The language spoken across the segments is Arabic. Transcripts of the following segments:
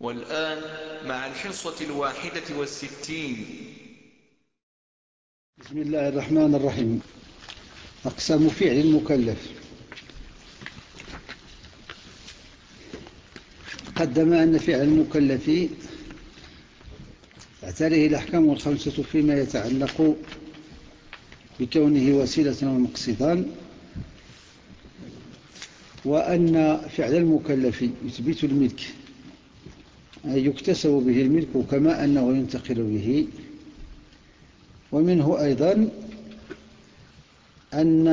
والآن مع الحصة الواحدة والستين. بسم الله الرحمن الرحيم. أقسام فعل المكلف. قدم أن فعل المكلف اعتريه الأحكام الخمسة فيما يتعلق بكونه وسيلة ومقصدا وأن فعل المكلف يثبت الملك. يكتسب به الملك كما أنه ينتقل به. ومنه أيضا أن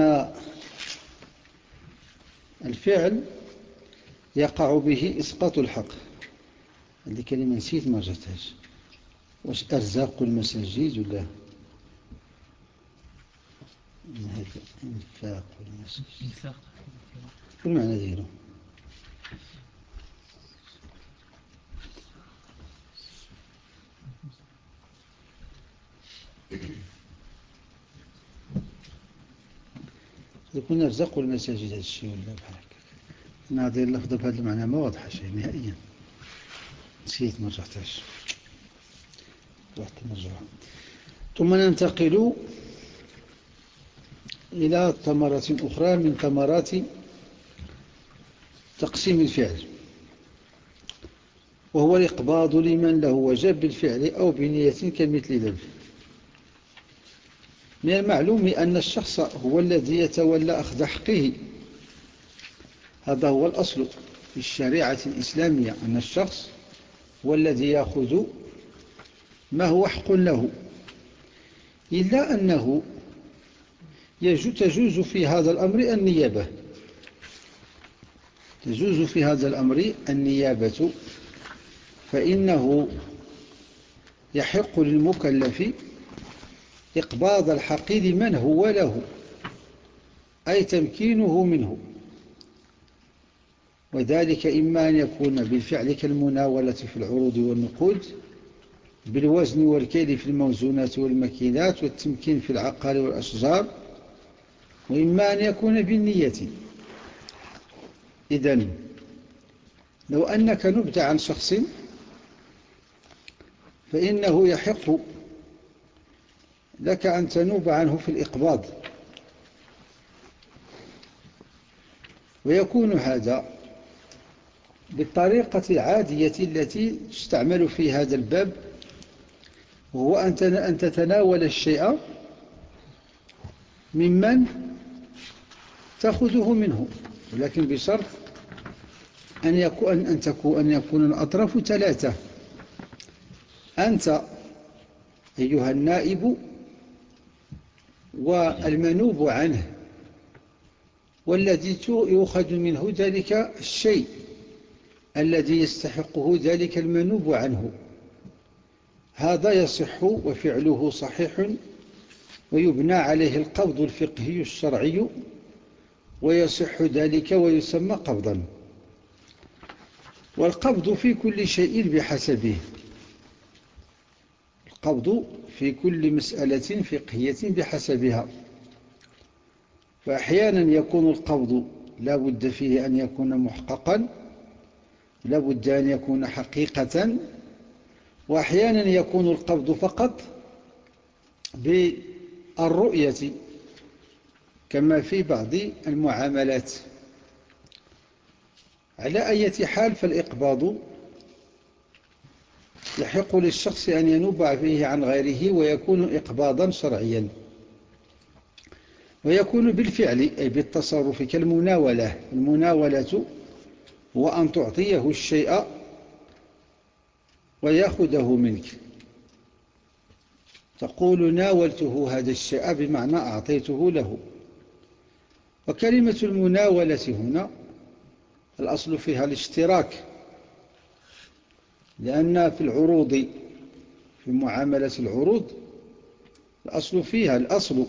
الفعل يقع به إسقاط الحق. هذه كلمة نسيت ما جاتهاش. واش أرزاق المساجد ولا؟ إنفاق المساجد. كل معنى يكون رزقوا المساجد هذا الشيء ولا بحال هكا؟ هذه اللفظة بهذا المعنى ما واضحة شيء نهائيا. نسيت ما رجعتهاش رحت نرجعها ثم ننتقل إلى ثمرة أخرى من ثمرات تقسيم الفعل. وهو الإقباض لمن له وجب بالفعل أو بنية كمثل ذلك من المعلوم أن الشخص هو الذي يتولى أخذ حقه. هذا هو الأصل في الشريعة الإسلامية أن الشخص هو الذي يأخذ ما هو حق له. إلا أنه تجوز في هذا الأمر النيابة. تجوز في هذا الأمر النيابة. فإنه يحق للمكلف إقباض الحق لمن هو له؟ أي تمكينه منه. وذلك إما أن يكون بالفعل كالمناولة في العروض والنقود بالوزن والكيل في الموزونات والمكينات والتمكين في العقار والأشجار وإما أن يكون بالنية. إذن لو أنك نبت عن شخص فإنه يحق لك أن تنوب عنه في الإقباض. ويكون هذا بالطريقة العادية التي تستعمل في هذا الباب وهو أن تتناول الشيء ممن تأخذه منه. ولكن بشرط أن يكون, أن تكون, أن يكون الأطراف ثلاثة. أنت أيها النائب والمنوب عنه والذي يؤخذ منه ذلك الشيء الذي يستحقه ذلك المنوب عنه. هذا يصح وفعله صحيح ويبنى عليه القبض الفقهي الشرعي ويصح ذلك ويسمى قبضا. والقبض في كل شيء بحسبه. القبض في كل مسألة فقهية بحسبها. فأحيانا يكون القبض لا بد فيه أن يكون محققا لا بد أن يكون حقيقة وأحيانا يكون القبض فقط بالرؤية كما في بعض المعاملات. على أي حال فالإقباض يحق للشخص أن ينوب فيه عن غيره ويكون إقباضا شرعيا. ويكون بالفعل أي بالتصرف كالمناولة. المناولة هو أن تعطيه الشيء ويأخذه منك. تقول ناولته هذا الشيء بمعنى أعطيته له. وكلمة المناولة هنا الأصل فيها الاشتراك. لأن في العروض في معاملة العروض الأصل فيها الأصل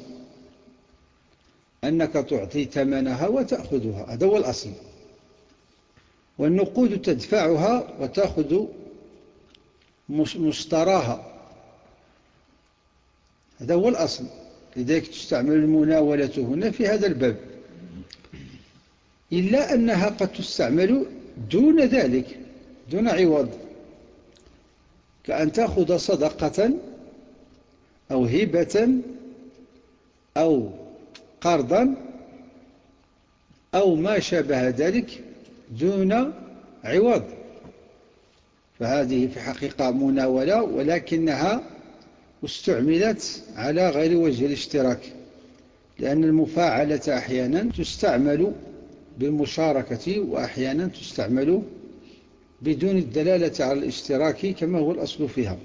أنك تعطي ثمنها وتأخذها هذا هو الأصل. والنقود تدفعها وتأخذ مشتراها. هذا هو الأصل. لذلك تستعمل المناولة هنا في هذا الباب. إلا أنها قد تستعمل دون ذلك دون عوض. كأن تأخذ صدقة أو هبة أو قرضا أو ما شابه ذلك دون عوض. فهذه في حقيقة مناولة ولكنها استعملت على غير وجه الاشتراك لأن المفاعلة أحيانا تستعمل بالمشاركة وأحيانا تستعمل بدون الدلالة على الاشتراك كما هو الأصل فيها.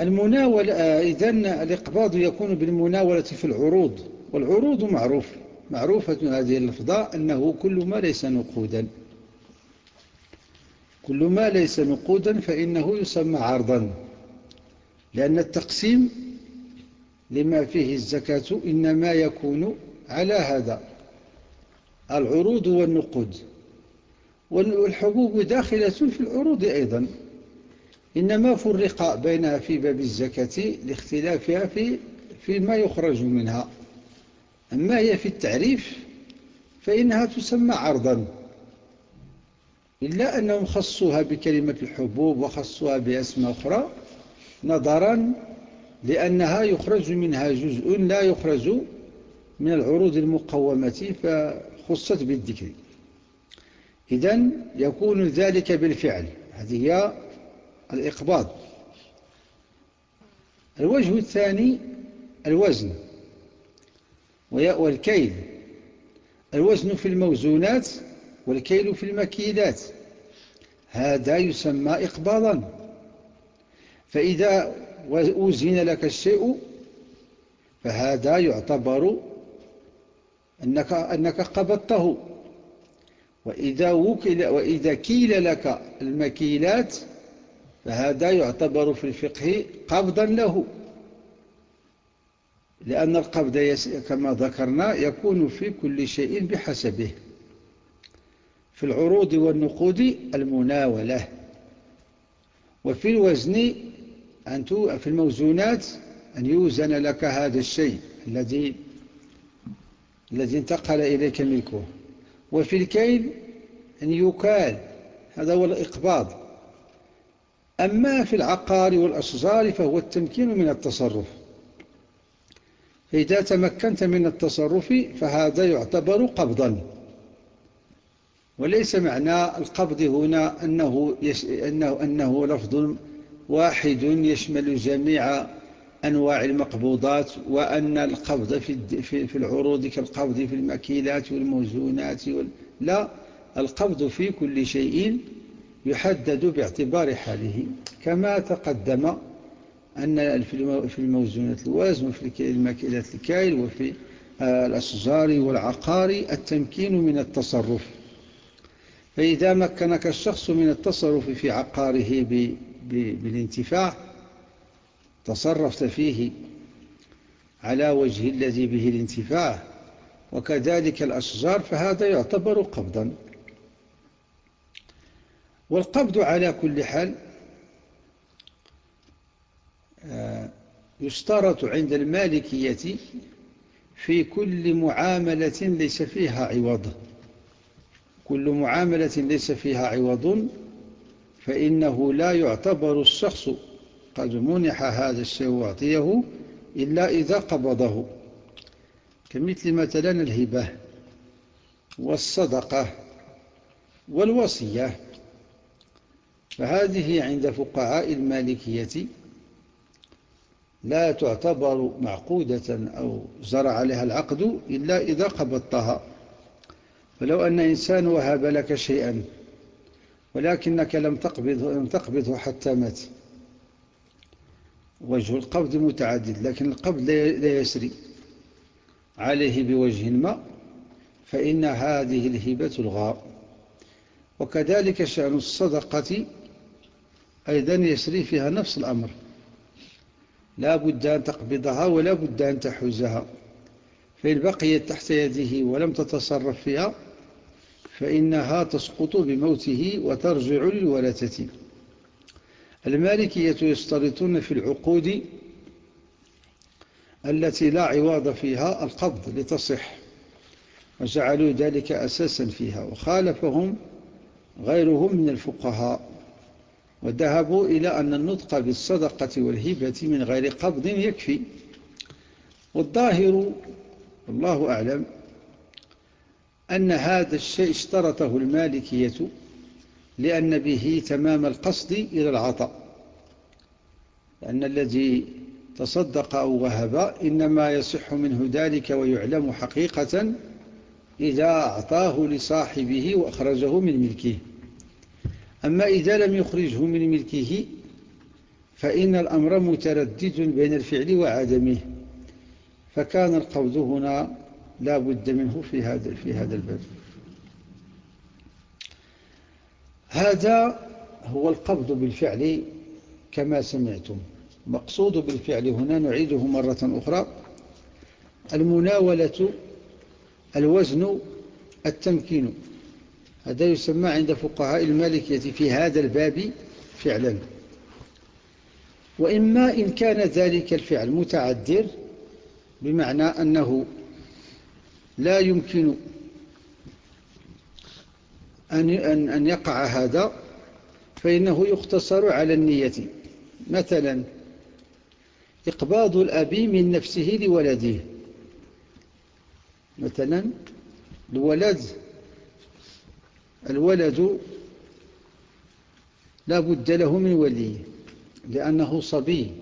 المناولة إذن الإقباض يكون بالمناولة في العروض والعروض معروف معروفة هذه اللفظة أنه كل ما ليس نقودا. كل ما ليس نقودا فإنه يسمى عرضا لأن التقسيم لما فيه الزكاة إنما يكون على هذا العروض والنقود. والحبوب داخلة في العروض أيضا. إنما فرق بينها في باب الزكاة لاختلافها في فيما يخرج منها. أما هي في التعريف فإنها تسمى عرضا. إلا أنهم خصوها بكلمة الحبوب وخصوها بأسماء أخرى نظرا لأنها يخرج منها جزء لا يخرج من العروض المقومة فخصت بالذكر. إذن يكون ذلك بالفعل. هذه هي الإقباض. الوجه الثاني الوزن والكيل. الوزن في الموزونات والكيل في المكيلات. هذا يسمى إقباضا. فإذا أوزن لك الشيء فهذا يعتبر أنك, أنك قبضته. وإذا, وكل وإذا كيل لك المكيلات فهذا يعتبر في الفقه قبضا له. لأن القبض كما ذكرنا يكون في كل شيء بحسبه. في العروض والنقود المناولة. وفي الوزن أن في الموزونات أن يوزن لك هذا الشيء الذي الذي انتقل إليك ملكه وفي الكيل أن يكال. هذا هو الإقباض. أما في العقار والأشجار فهو التمكين من التصرف. فإذا تمكنت من التصرف فهذا يعتبر قبضا. وليس معنى القبض هنا أنه. أنه, أنه لفظ واحد يشمل جميع أنواع المقبوضات وأن القبض في, في العروض كالقبض في المكيلات والموزونات وال... لا القبض في كل شيء يحدد باعتبار حاله. كما تقدم أن في الموزونة الوزن وفي المكيلات الكايل وفي الأشجار والعقار التمكين من التصرف. فإذا مكنك الشخص من التصرف في عقاره بالانتفاع تصرفت فيه على وجه الذي به الانتفاع وكذلك الأشجار فهذا يعتبر قبضا. والقبض على كل حال آه، يشترط عند المالكية في كل معاملة ليس فيها عوض. كل معاملة ليس فيها عوض فإنه لا يعتبر الشخص قد منح هذا الشيء وأعطيه إلا إذا قبضه كمثل مثلا الهبة والصدقة والوصية. فهذه عند فقهاء المالكية لا تعتبر معقودة أو زرع عليها العقد إلا إذا قبضتها. فلو أن إنسان وهب لك شيئا ولكنك لم تقبضه, لم تقبضه حتى مات وجه القبض متعدد لكن القبض لا يسري عليه بوجه ما فإن هذه الهبة الغاء وكذلك شأن الصدقة أيضا يسري فيها نفس الأمر. لا بد أن تقبضها ولا بد أن تحوزها. فإن بقيت تحت يده ولم تتصرف فيها فإنها تسقط بموته وترجع للورثة المالكية يشترطون في العقود التي لا عوض فيها القبض لتصح وجعلوا ذلك أساسا فيها وخالفهم غيرهم من الفقهاء وذهبوا إلى أن النطق بالصدقة والهبة من غير قبض يكفي. والظاهر والله أعلم أن هذا الشيء اشترطه المالكية لأن به تمام القصد إلى العطاء. لأن الذي تصدق أو وهب إنما يصح منه ذلك ويعلم حقيقة إذا أعطاه لصاحبه وأخرجه من ملكه. أما إذا لم يخرجه من ملكه فإن الأمر متردد بين الفعل وعدمه. فكان القوض هنا لا بد منه في هذا في هذا الباب. هذا هو القبض بالفعل كما سمعتم. مقصود بالفعل هنا نعيده مرة أخرى المناولة الوزن التمكين. هذا يسمى عند فقهاء المالكية في هذا الباب فعلا. وإما إن كان ذلك الفعل متعذر بمعنى أنه لا يمكن أن أن يقع هذا فإنه يقتصر على النية. مثلا إقباض الأب من نفسه لولده. مثلا الولد الولد لا بد له من ولي لأنه صبي.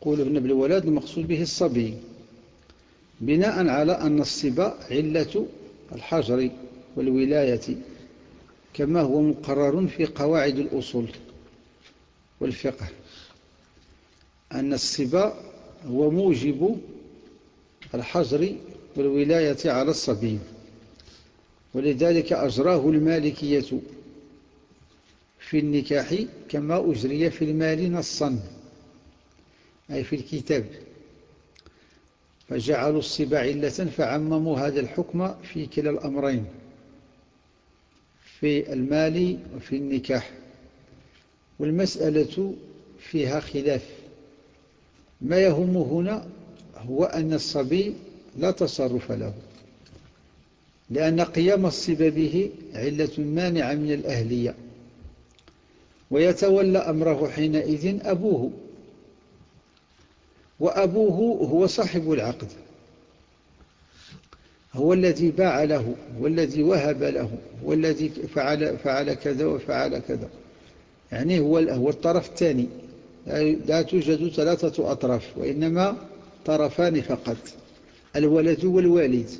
قول ابن بالولد المقصود به الصبي. بناء على أن الصبا علة الحجر. والولاية كما هو مقرر في قواعد الأصول والفقه أن الصبا هو موجب الحجر والولاية على الصبي ولذلك أجراه المالكية في النكاح كما أجري في المال نصا أي في الكتاب. فجعلوا الصبا علة فعمموا هذا الحكم في كلا الأمرين. في المال وفي النكاح. والمسألة فيها خلاف. ما يهم هنا هو أن الصبي لا تصرف له لأن قيام الصبا به علة مانعة من الأهلية ويتولى أمره حينئذ أبوه وأبوه هو صاحب العقد. هو الذي باع له والذي وهب له والذي فعل, فعل كذا وفعل كذا. يعني هو هو الطرف الثاني. لا توجد ثلاثة أطراف وإنما طرفان فقط. الولد والوالد.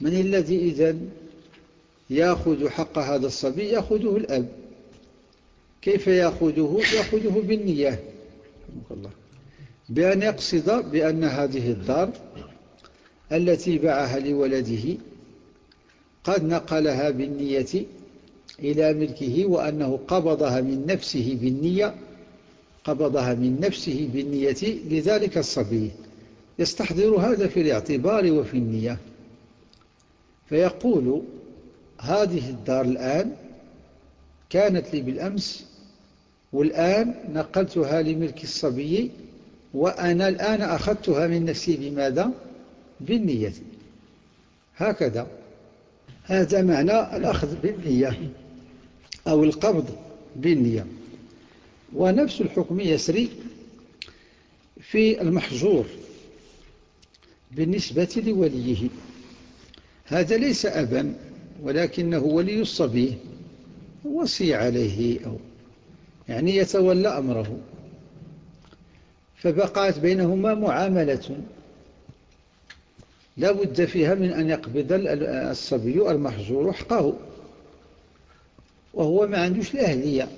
من الذي إذن يأخذ حق هذا الصبي؟ يأخذه الأب. كيف يأخذه؟ يأخذه بالنية. بأن يقصد بأن هذه الدار التي باعها لولده قد نقلها بالنية إلى ملكه وأنه قبضها من نفسه بالنية قبضها من نفسه بالنية لذلك الصبي يستحضر هذا في الاعتبار وفي النية فيقول هذه الدار الآن كانت لي بالأمس والآن نقلتها لملك الصبي وأنا الآن أخذتها من نفسي بماذا؟ بالنية. هكذا. هذا معنى الأخذ بالنية أو القبض بالنية. ونفس الحكم يسري في المحجور بالنسبة لوليه. هذا ليس أبا ولكنه ولي الصبي. وصي عليه أو يعني يتولى أمره. فبقات بينهما معاملة. لا بد فيها من أن يقبض الصبي المحجور حقه. وهو ما عندوش الأهلية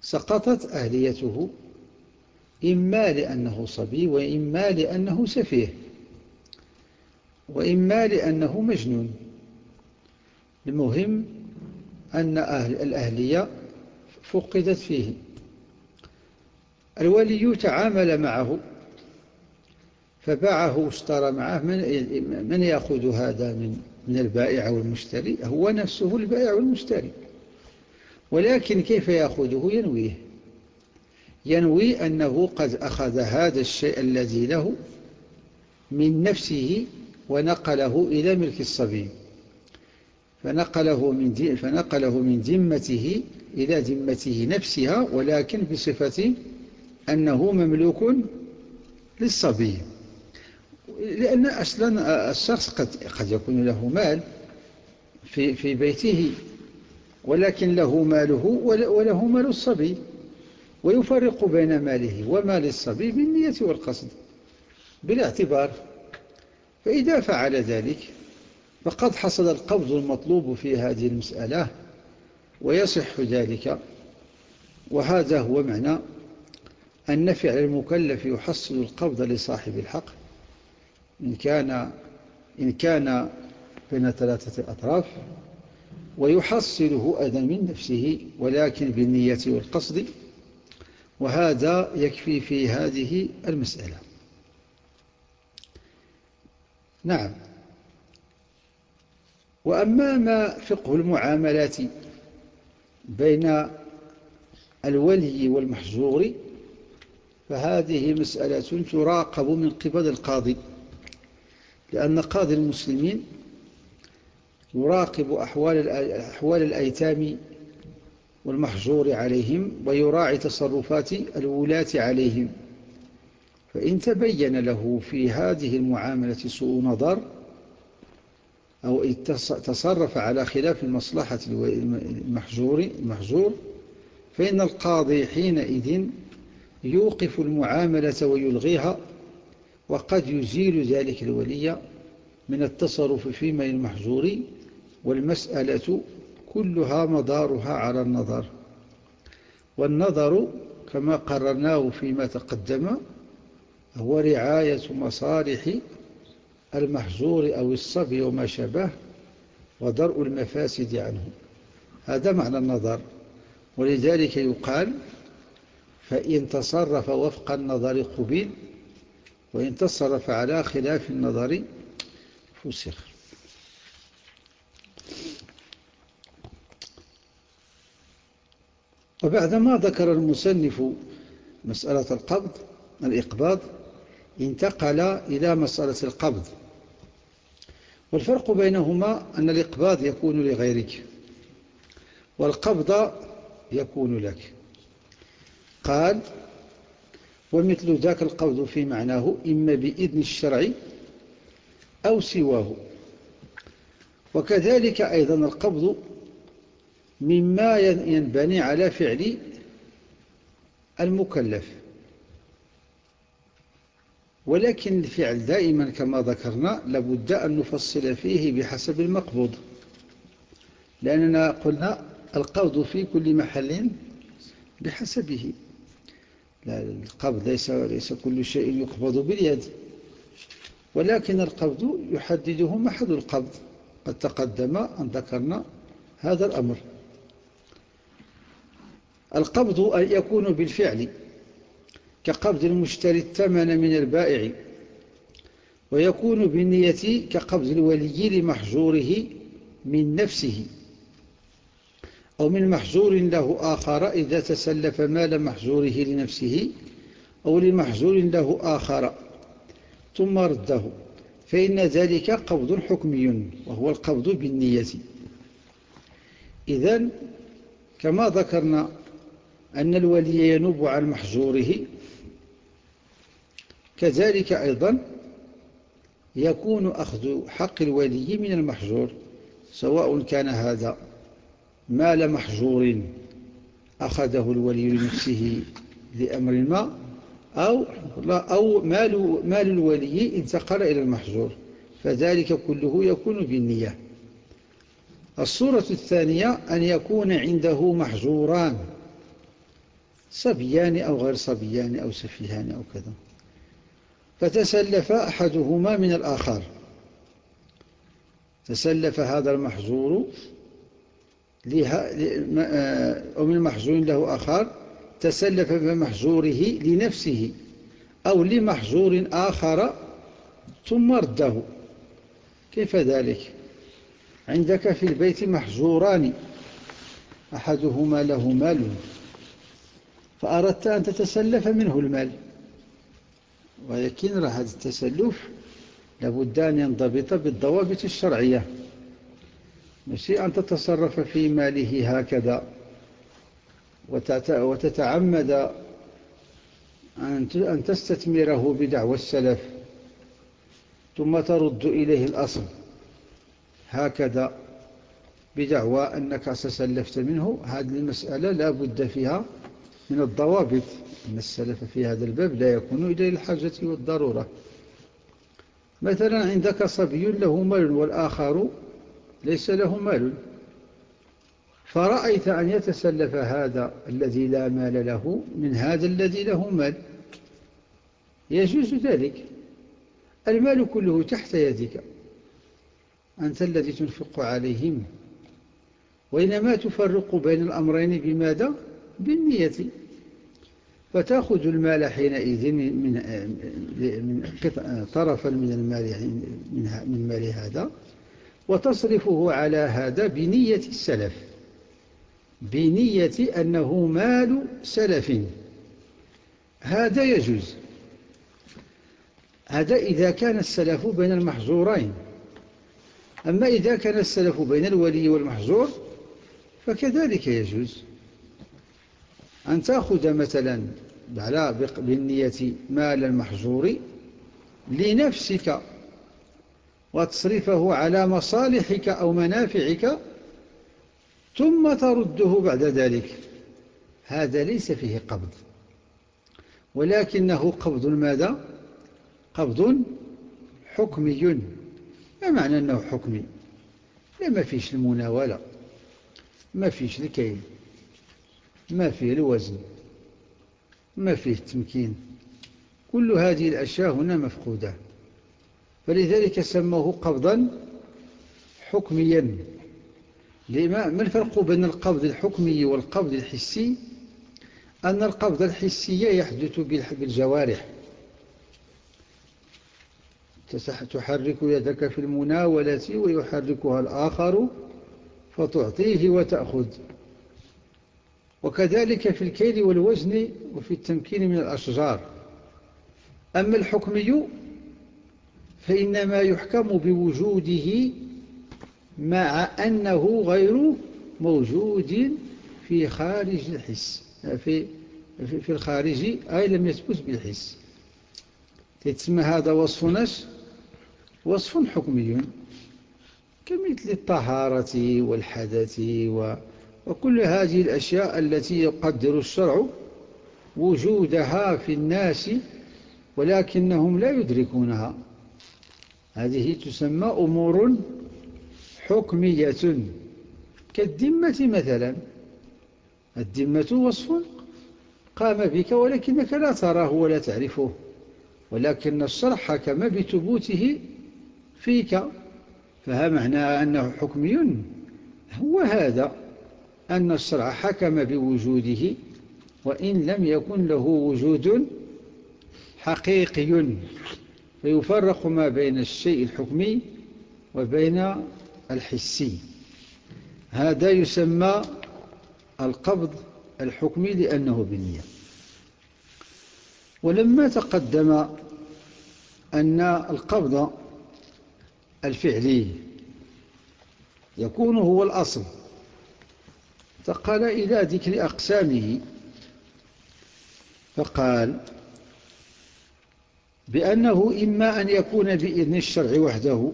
سقطت أهليته. إما لأنه صبي وإما لأنه سفيه. وإما لأنه مجنون. المهم أن أهل الأهلية فقدت فيه. الولي تعامل معه. فباعه واشترى معه من, من يأخذ هذا من, من البائع والمشتري؟ هو نفسه البائع والمشتري. ولكن كيف يأخذه؟ ينويه. ينوي أنه قد أخذ هذا الشيء الذي له من نفسه ونقله إلى ملك الصبي. فنقله من فنقله من ذمته إلى ذمته نفسها ولكن بصفة أنه مملوك للصبي. لأن أصلا الشخص قد, قد يكون له مال في, في بيته ولكن له ماله وله مال الصبي ويفرق بين ماله ومال الصبي بالنية والقصد بالاعتبار فإذا فعل ذلك فقد حصل القبض المطلوب في هذه المسألة ويصح ذلك. وهذا هو معنى أن فعل المكلف يحصل القبض لصاحب الحق إن كان, إن كان بين ثلاثة أطراف ويحصله أذى من نفسه ولكن بالنية والقصد وهذا يكفي في هذه المسألة. نعم. وأما ما فقه المعاملات بين الولي والمحجور فهذه مسألة تراقب من قبل القاضي. لأن قاضي المسلمين يراقب أحوال, أحوال الأيتام والمحجور عليهم ويراعي تصرفات الولاة عليهم. فإن تبين له في هذه المعاملة سوء نظر أو تصرف على خلاف المصلحة المحجور, المحجور فإن القاضي حينئذ يوقف المعاملة ويلغيها وقد يزيل ذلك الولي من التصرف فيما المحجور والمسألة كلها مدارها على النظر. والنظر كما قررناه فيما تقدم هو رعاية مصالح المحظور أو الصبي وما شابه ودرء المفاسد عنه. هذا معنى النظر. ولذلك يقال فإن تصرف وفق النظر قبيل وإن تصرف على خلاف النظر فسخ. وبعدما ذكر المصنف مسألة القبض الإقباض انتقل إلى مسألة القبض. والفرق بينهما أن الإقباض يكون لغيرك والقبض يكون لك. قال ومثل ذاك القبض في معناه إما بإذن الشرع أو سواه. وكذلك أيضا القبض مما ينبني على فعل المكلف. ولكن الفعل دائما كما ذكرنا لابد أن نفصل فيه بحسب المقبوض. لأننا قلنا القبض في كل محل بحسبه. لا القبض ليس, ليس كل شيء يقبض باليد. ولكن القبض يحدده محل القبض. قد تقدم أن ذكرنا هذا الأمر. القبض أن يكون بالفعل كقبض المشتري الثمن من البائع ويكون بالنية كقبض الولي لمحجوره من نفسه. أو من محجور له آخر إذا تسلف مال محجوره لنفسه أو لمحجور له آخر ثم رده. فإن ذلك قبض حكمي وهو القبض بالنية. إذن كما ذكرنا أن الولي ينوب عن محجوره كذلك أيضا يكون أخذ حق الولي من المحجور سواء كان هذا مال محجور أخذه الولي لنفسه لأمر ما أو, أو مال, مال الولي انتقل إلى المحجور فذلك كله يكون بالنية. الصورة الثانية أن يكون عنده محجوران صبيان أو غير صبيان أو سفيهان أو كذا. فتسلف أحدهما من الآخر. تسلف هذا المحظور أو من محظور له آخر تسلف بمحظوره لنفسه أو لمحظور آخر ثم رده. كيف ذلك؟ عندك في البيت محظوران أحدهما له مال فأردت أن تتسلف منه المال ولكن هذا التسلف لابد أن ينضبط بالضوابط الشرعية. ماشي أن تتصرف في ماله هكذا. وتتعمد أن تستثمره بدعوى السلف. ثم ترد إليه الأصل هكذا بدعوى أنك سسلفت منه. هذه المسألة لا بد فيها من الضوابط. أن السلف في هذا الباب لا يكون إلى الحاجة والضرورة. مثلا عندك صبي له مال والآخر ليس له مال. فرأيت أن يتسلف هذا الذي لا مال له من هذا الذي له مال. يجوز ذلك. المال كله تحت يدك. أنت الذي تنفق عليهم. وإنما تفرق بين الأمرين بماذا؟ بالنية. فتأخذ المال حينئذ من, طرفا من المال من مال هذا. وتصرفه على هذا بنية السلف بنية أنه مال سلف. هذا يجوز. هذا إذا كان السلف بين المحظورين. أما إذا كان السلف بين الولي والمحظور فكذلك يجوز. أن تأخذ مثلا بالنية مال المحظور لنفسك وتصرفه على مصالحك أو منافعك ثم ترده بعد ذلك. هذا ليس فيه قبض. ولكنه قبض ماذا؟ قبض حكمي. ما معنى أنه حكمي؟ لا ما فيش المناولة ما فيش الكيل ما فيه الوزن ما فيه التمكين. كل هذه الأشياء هنا مفقودة. فلذلك سموه قبضا حكميا. ما الفرق بين القبض الحكمي والقبض الحسي؟ أن القبض الحسي يحدث بالجوارح. تحرك يدك في المناولة ويحركها الآخر فتعطيه وتأخذ. وكذلك في الكيل والوزن وفي التمكين من الأشجار. أما الحكمي فإنما يحكم بوجوده مع أنه غير موجود في خارج الحس في, في الخارج أي لم يثبت بالحس. تسمى هذا وصف نش وصف حكمي. كمثل الطهارة والحدث وكل هذه الأشياء التي يقدر الشرع وجودها في الناس ولكنهم لا يدركونها. هذه تسمى أمور حكمية. كالذمة مثلا. الذمة وصف قام بك ولكنك لا تراه ولا تعرفه ولكن الشرع حكم بثبوته فيك. فها معنى أنه حكمي هو هذا أن الشرع حكم بوجوده وإن لم يكن له وجود حقيقي. فيفرق ما بين الشيء الحكمي وبين الحسي. هذا يسمى القبض الحكمي لأنه بالنية. ولما تقدم أن القبض الفعلي يكون هو الأصل فقال إلى ذكر أقسامه فقال بأنه إما أن يكون بإذن الشرع وحده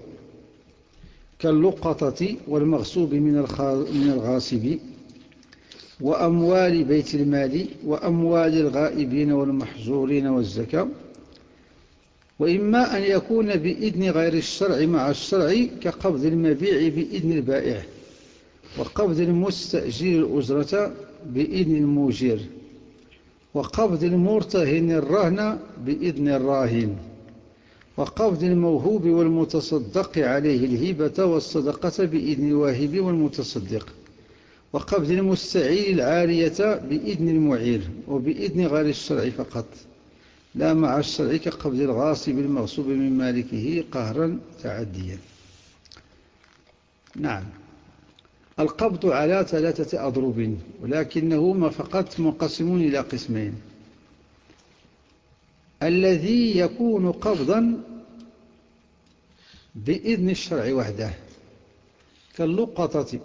كاللقطة والمغصوب من الغاصب وأموال بيت المال وأموال الغائبين والمحزورين والزكاة وإما أن يكون بإذن غير الشرع مع الشرع كقبض المبيع بإذن البائع وقبض المستأجير الأجرة بإذن الموجر. وقبض المرتهن الرهن بإذن الراهن وقبض الموهوب والمتصدق عليه الهبة والصدقة بإذن الواهب والمتصدق وقبض المستعير العارية بإذن المعير وبإذن غير الشرع فقط. لا مع الشرع كقبض الغاصب المغصوب من مالكه قهرا تعديا. نعم. القبض على ثلاثة أضرب ولكنهما فقط منقسم إلى قسمين. الذي يكون قبضا بإذن الشرع وحده كاللقطة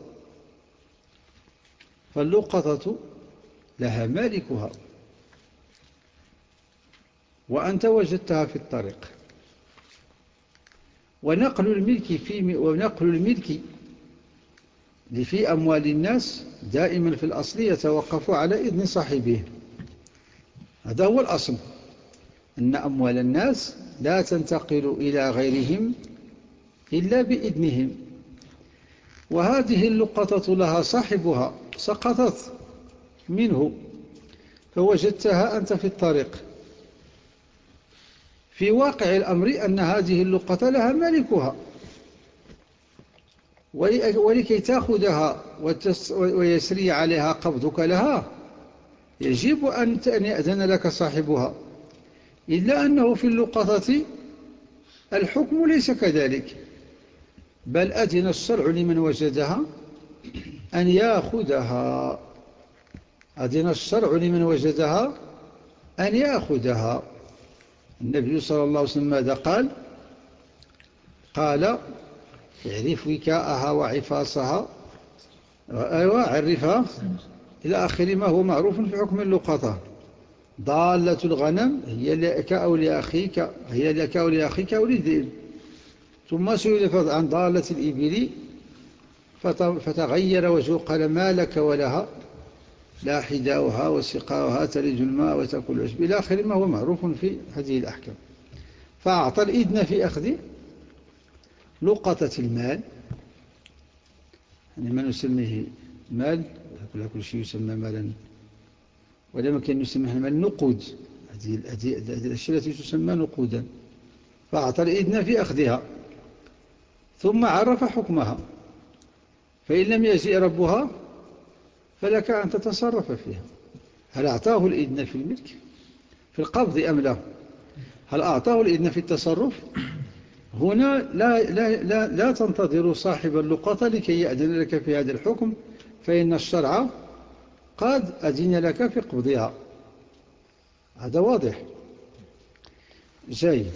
فاللقطة لها مالكها وأنت وجدتها في الطريق. ونقل الملك في ونقل الملك في أموال الناس دائما في الأصل يتوقف على إذن صاحبه. هذا هو الأصل. أن أموال الناس لا تنتقل إلى غيرهم إلا بإذنهم. وهذه اللقطة لها صاحبها سقطت منه. فوجدتها أنت في الطريق. في واقع الأمر أن هذه اللقطة لها مالكها. ولكي تأخذها ويسري عليها قبضك لها. يجب أن يأذن لك صاحبها. إلا أنه في اللقطة الحكم ليس كذلك. بل أذن الشرع لمن وجدها أن يأخذها. أذن الشرع لمن وجدها أن يأخذها. النبي صلى الله عليه وسلم ماذا قال؟ قال اعرف وكاءها وعفاصها. أيوة عرفها إلى آخر ما هو معروف في حكم اللقطة. ضالة الغنم هي لك أو لأخيك هي لك أو لأخيك أو للذئب. ثم سئل عن ضالة الإبل فتغير وجهه قال ما لك ولها. لا حداؤها وسقاؤها تلج الماء وتأكل العشب. إلى آخر ما هو معروف في هذه الأحكام. فأعطى الإذن في أخذ لقطة المال. يعني ما نسميه مال؟ كل شيء يسمى مالا. ولما كان يسمى المال نقود. هذه الأشياء التي تسمى نقودا. فأعطى الإذن في أخذها. ثم عرف حكمها. فإن لم يجئ ربها فلك أن تتصرف فيها. هل أعطاه الإذن في الملك؟ في القبض أم لا؟ هل أعطاه الإذن في التصرف؟ هنا لا, لا, لا, لا تنتظر صاحب اللقطة لكي يأذن لك في هذا الحكم فإن الشرع قد أذن لك في قبضها. هذا واضح. جيد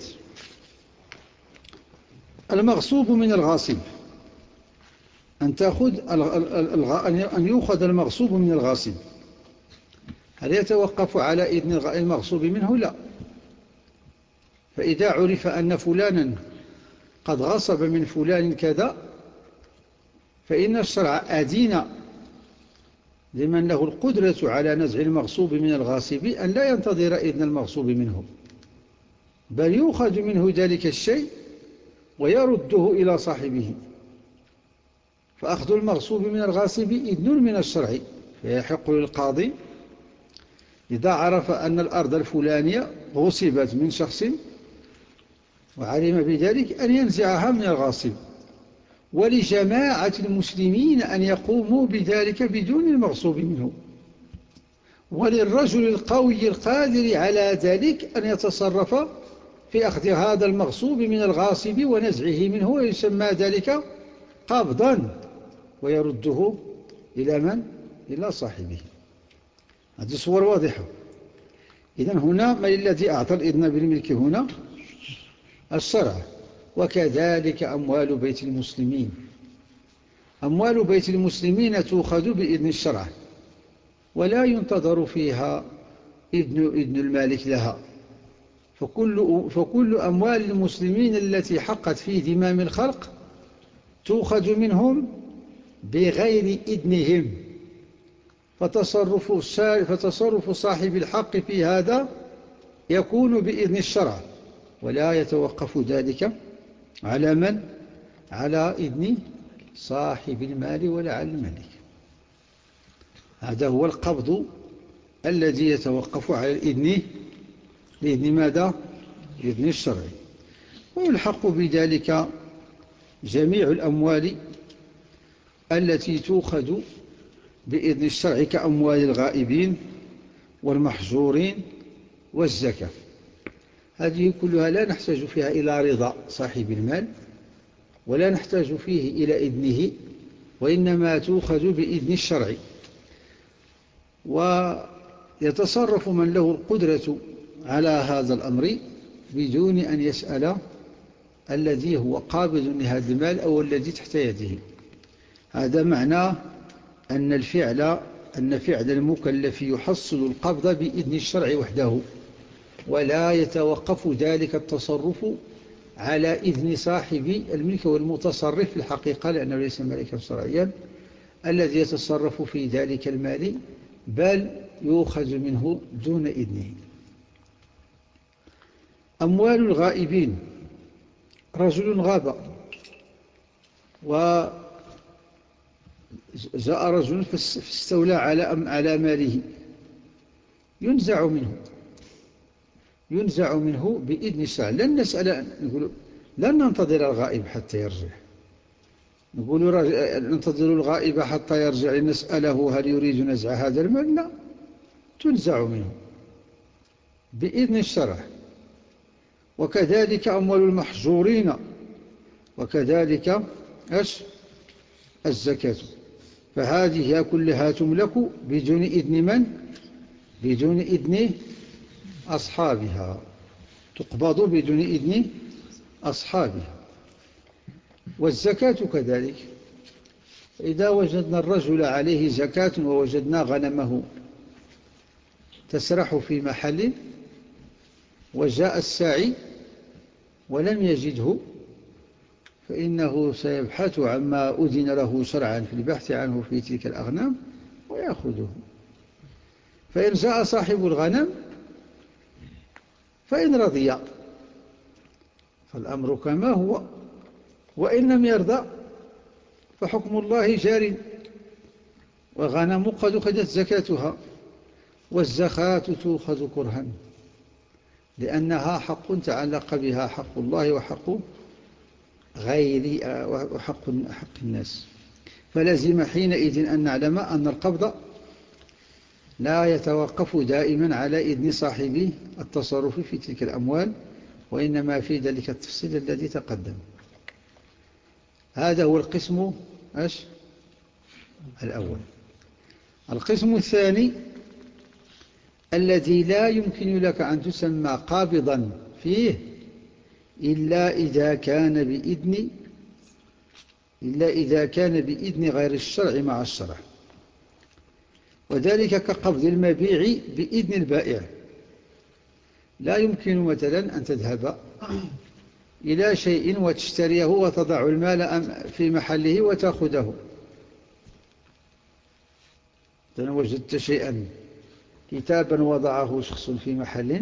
المغصوب من الغاصب. أن تأخذ أن يؤخذ المغصوب من الغاصب. هل يتوقف على إذن المغصوب منه؟ لا. فإذا عرف أن فلانا قد غصب من فلان كذا فإن الشرع أدين لمن له القدرة على نزع المغصوب من الغاصب أن لا ينتظر إذن المغصوب منه بل يؤخذ منه ذلك الشيء ويرده إلى صاحبه. فأخذ المغصوب من الغاصب إذن من الشرع فيحق للقاضي إذا عرف أن الأرض الفلانية غصبت من شخص وعلم بذلك أن ينزعها من الغاصب. ولجماعة المسلمين أن يقوموا بذلك بدون المغصوب منه. وللرجل القوي القادر على ذلك أن يتصرف في أخذ هذا المغصوب من الغاصب ونزعه منه ويسمى ذلك قبضا ويرده إلى من؟ إلى صاحبه. هذه صور واضحة. إذن هنا ما الذي أعطى الإذن بالملك هنا؟ الشرع وكذلك أموال بيت المسلمين. أموال بيت المسلمين تؤخذ بإذن الشرع ولا ينتظر فيها إذن, إذن المالك لها. فكل, فكل أموال المسلمين التي حقت في ذمام الخلق تؤخذ منهم بغير إذنهم. فتصرف, فتصرف صاحب الحق في هذا يكون بإذن الشرع. ولا يتوقف ذلك على من؟ على إذن صاحب المال ولا على الملك هذا هو القبض الذي يتوقف على الإذن لإذن ماذا؟ لإذن الشرع ويلحق بذلك جميع الأموال التي توخذ بإذن الشرع كأموال الغائبين والمحجورين والزكاة هذه كلها لا نحتاج فيها إلى رضا صاحب المال ولا نحتاج فيه إلى إذنه وإنما تؤخذ بإذن الشرع. ويتصرف من له القدرة على هذا الأمر بدون أن يسأل الذي هو قابض لهذا المال أو الذي تحت يده. هذا معناه أن الفعل أن فعل المكلف يحصل القبض بإذن الشرع وحده. ولا يتوقف ذلك التصرف على إذن صاحب الملك والمتصرف في الحقيقة لأنه ليس ملكا شرعيا الذي يتصرف في ذلك المال بل يؤخذ منه دون إذنه. أموال الغائبين. رجل غاب وجاء رجل فاستولى على على ماله. ينزع منه. ينزع منه بإذن الشرع لن نسأل نقول لن ننتظر الغائب حتى يرجع. نقول ننتظر الغائب حتى يرجع. لنسأله هل يريد نزع هذا المال؟ لا. تنزع منه بإذن الشرع وكذلك أموال المحجورين. وكذلك أش الزكاة. فهذه كلها تملك بدون إذن من؟ بدون إذن أصحابها. تقبض بدون إذن أصحابها. والزكاة كذلك. إذا وجدنا الرجل عليه زكاة ووجدنا غنمه تسرح في محل وجاء الساعي ولم يجده فإنه سيبحث عما أذن له شرعا في البحث عنه في تلك الأغنام ويأخذه. فإن جاء صاحب الغنم فإن رضي فالأمر كما هو. وإن لم يرضى فحكم الله جار. وغنم قد أخذت زكاتها. والزخاة تؤخذ كرها. لأنها حق تعلق بها حق الله وحق غير وحق حق الناس. فلازم حينئذ أن نعلم أن القبض لا يتوقف دائما على إذن صاحب التصرف في تلك الأموال وإنما في ذلك التفصيل الذي تقدم. هذا هو القسم أش الأول. القسم الثاني الذي لا يمكن لك أن تسمى قابضا فيه إلا إذا كان بإذن إلا إذا كان بإذن غير الشرع مع الشرع. وذلك كقبض المبيع بإذن البائع. لا يمكن مثلا أن تذهب إلى شيء وتشتريه وتضع المال في محله وتأخذه. وجدت شيئا كتابا وضعه شخص في محل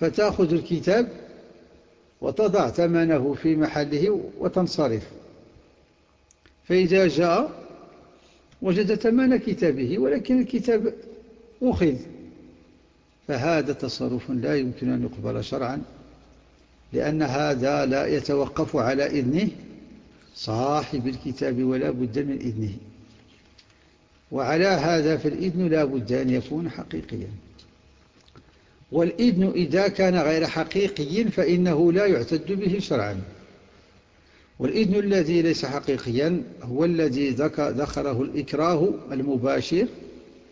فتأخذ الكتاب وتضع ثمنه في محله وتنصرف. فإذا جاء وجد ثمن كتابه ولكن الكتاب أخذ. فهذا تصرف لا يمكن أن يقبل شرعا لأن هذا لا يتوقف على إذنه صاحب الكتاب ولا بد من إذنه. وعلى هذا فالإذن لا بد أن يكون حقيقيا. والإذن إذا كان غير حقيقي فإنه لا يعتد به شرعا. والإذن الذي ليس حقيقيا هو الذي دخله الإكراه المباشر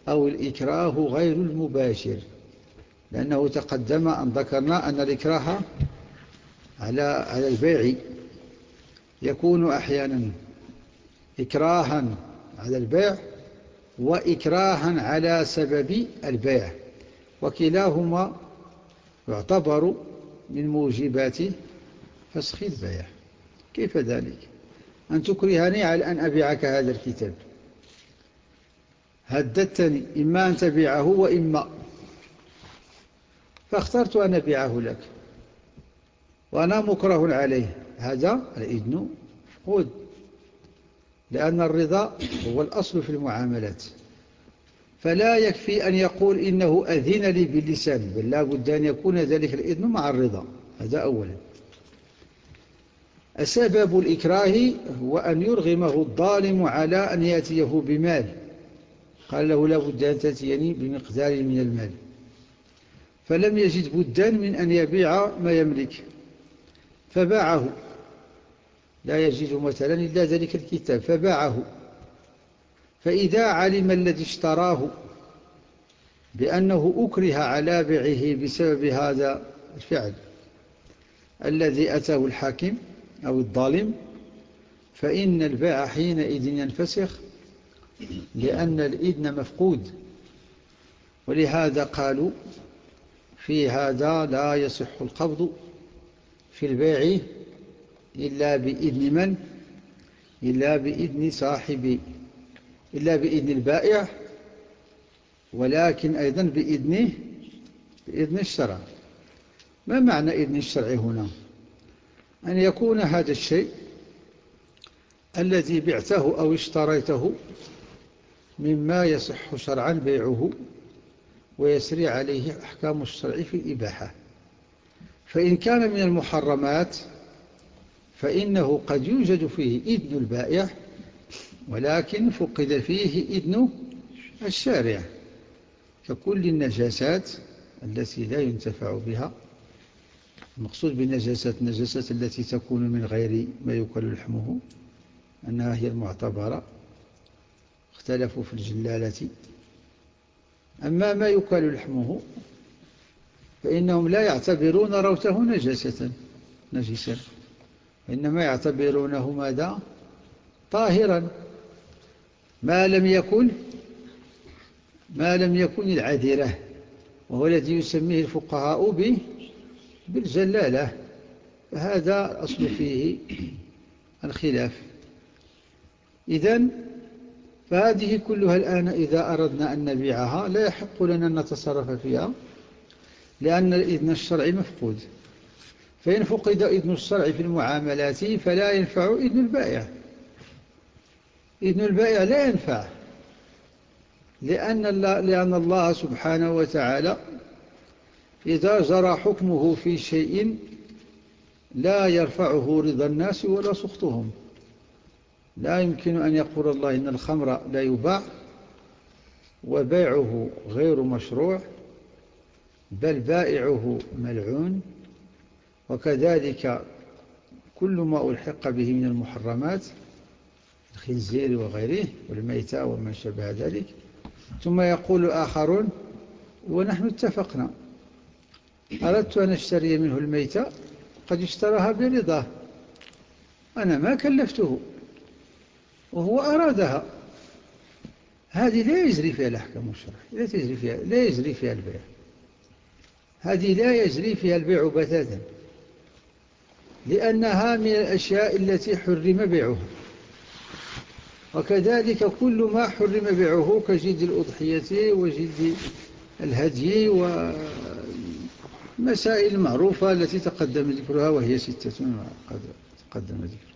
أو الإكراه غير المباشر لأنه تقدم أن ذكرنا أن الإكراه على على البيع يكون أحيانا إكراها على البيع وإكراها على سبب البيع وكلاهما يعتبر من موجبات فسخ البيع. كيف ذلك؟ أن تكرهني على أن أبيعك هذا الكتاب. هددتني إما أن تبيعه وإما. فاخترت أن أبيعه لك. وأنا مكره عليه. هذا الإذن مفقود. لأن الرضا هو الأصل في المعاملات. فلا يكفي أن يقول إنه أذن لي باللسان بل لا بد أن يكون ذلك الإذن مع الرضا. هذا أولا. سبب الإكراه هو أن يرغمه الظالم على أن يأتيه بمال. قال له لا بد أن تأتيني بمقدار من المال. فلم يجد بدا من أن يبيع ما يملك. فباعه. لا يجد مثلا إلا ذلك الكتاب. فباعه. فإذا علم الذي اشتراه بأنه أكره على بيعه بسبب هذا الفعل الذي أتاه الحاكم أو الظالم فإن البيع حينئذ ينفسخ لأن الإذن مفقود. ولهذا قالوا في هذا لا يصح القبض في البيع إلا بإذن من؟ إلا بإذن صاحب إلا بإذن البائع ولكن أيضا بإذنه بإذن الشرع. ما معنى إذن الشرع هنا؟ أن يكون هذا الشيء الذي بعته أو اشتريته مما يصح شرعا بيعه ويسري عليه أحكام الشرع في الإباحة فإن كان من المحرمات فإنه قد يوجد فيه إذن البائع ولكن فقد فيه إذن الشارع ككل النجاسات التي لا ينتفع بها. المقصود بالنجاسات النجاسات التي تكون من غير ما يكل لحمه أنها هي المعتبرة اختلفوا في الجلالة. أما ما يكل لحمه فإنهم لا يعتبرون روته نجاسة نجسا. إنما يعتبرونه ماذا؟ طاهرا. ما لم يكن ما لم يكن العذرة وهو الذي يسميه الفقهاء به بالجلالة فهذا أصل فيه الخلاف. إذن فهذه كلها الآن إذا أردنا أن نبيعها لا يحق لنا أن نتصرف فيها لأن الإذن الشرعي مفقود. فإن فقد إذن الشرع في المعاملات فلا ينفع إذن البائع. إذن البائع لا ينفع لأن الله سبحانه وتعالى إذا جرى حكمه في شيء لا يرفعه رضا الناس ولا سخطهم. لا يمكن أن يقول الله إن الخمر لا يباع وبيعه غير مشروع بل بائعه ملعون. وكذلك كل ما ألحق به من المحرمات الخنزير وغيره والميتة وما شابه ذلك. ثم يقول آخرون ونحن اتفقنا أردت أن أشتري منه الميتة قد اشتراها برضاه أنا ما كلفته وهو أرادها. هذه لا يجري فيها الأحكام الشرعية لا تجري فيها لا يجري فيها البيع. هذه لا يجري فيها البيع بتاتا لأنها من الأشياء التي حرم بيعها. وكذلك كل ما حرم بيعه كجلد الأضحية وجلد الهدي ومسائل المعروفة التي تقدم ذكرها وهي ستة قد تقدم ذكرها.